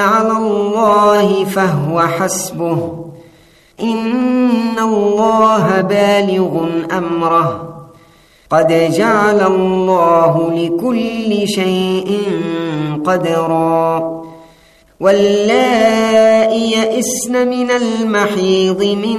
على الله فهو حسبه. إن الله بالغ أمره. قد جعل الله لكل شيء قدرا. واللائي يئسن من المحيض من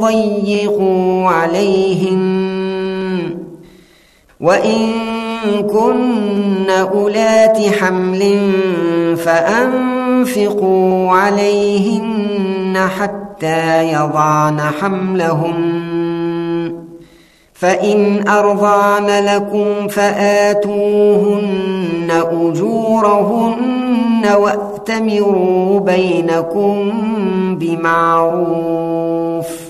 لتضيقوا عليهن وإن كن أولات حمل فأنفقوا عليهن حتى يضعن حملهن. فإن أرضعن لكم فآتوهن أجورهن وأتمروا بينكم بمعروف.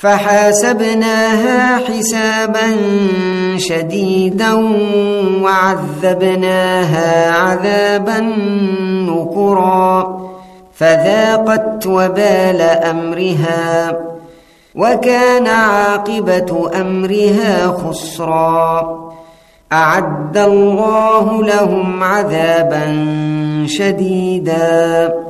فحاسبناها حسابا شديدا وعذبناها عذابا نكرا فذاقت وبال أمرها وكان عاقبة أمرها خسرا. أعد الله لهم عذابا شديدا.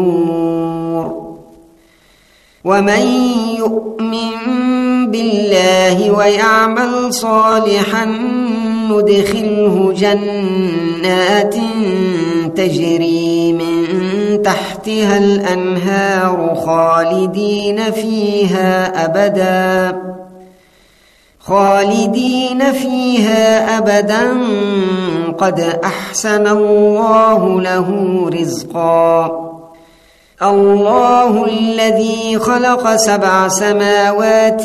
النور. ومن يؤمن بالله ويعمل صالحا ندخله جنات تجري من تحتها الأنهار خالدين فيها أبدا. خالدين فيها أبدا. قد أحسن الله له رزقا. الله الذي خلق سبع سماوات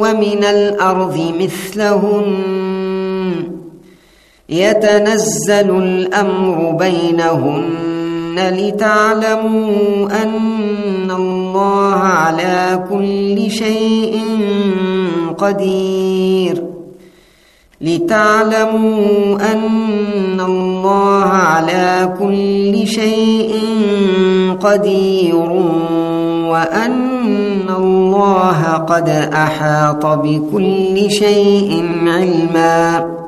ومن الأرض مثلهن. يتنزل الأمر بينهن لتعلموا أن الله على كل شيء قدير. لتعلموا أن الله على كل شيء قدير وأن الله قد أحاط بكل شيء علمًا.